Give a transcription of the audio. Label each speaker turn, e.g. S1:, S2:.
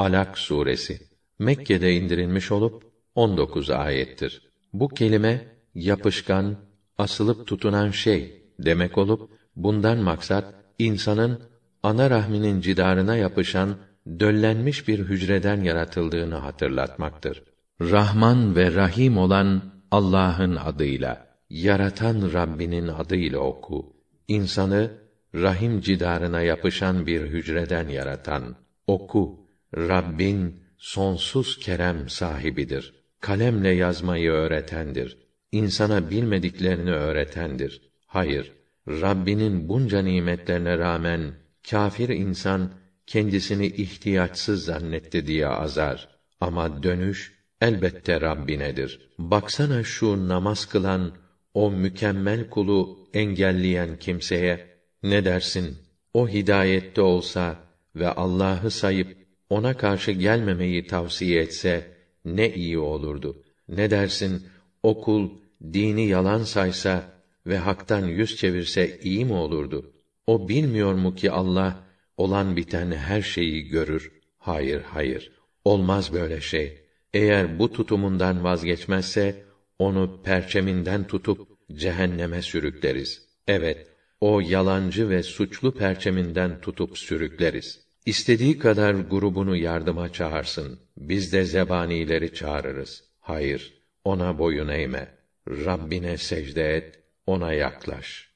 S1: Alak suresi Mekke'de indirilmiş olup 19 ayettir. Bu kelime yapışkan, asılıp tutunan şey demek olup bundan maksat insanın ana rahminin cidarına yapışan döllenmiş bir hücreden yaratıldığını hatırlatmaktır. Rahman ve Rahim olan Allah'ın adıyla, yaratan Rabbinin adıyla oku. İnsanı rahim cidarına yapışan bir hücreden yaratan oku. Rabbin sonsuz kerem sahibidir. Kalemle yazmayı öğretendir. İnsana bilmediklerini öğretendir. Hayır, Rabbinin bunca nimetlerine rağmen kâfir insan kendisini ihtiyaçsız zannetti diye azar. Ama dönüş elbette Rabbinedir. Baksana şu namaz kılan o mükemmel kulu engelleyen kimseye ne dersin? O hidayette olsa ve Allah'ı sayıp ona karşı gelmemeyi tavsiye etse ne iyi olurdu. Ne dersin? O kul dini yalan saysa ve haktan yüz çevirse iyi mi olurdu? O bilmiyor mu ki Allah olan biten her şeyi görür? Hayır, hayır. Olmaz böyle şey. Eğer bu tutumundan vazgeçmezse onu perçeminden tutup cehenneme sürükleriz. Evet, o yalancı ve suçlu perçeminden tutup sürükleriz. İstediği kadar grubunu yardıma çağırsın. Biz de zebanileri çağırırız. Hayır, ona boyun eğme. Rabbine secde et, ona yaklaş.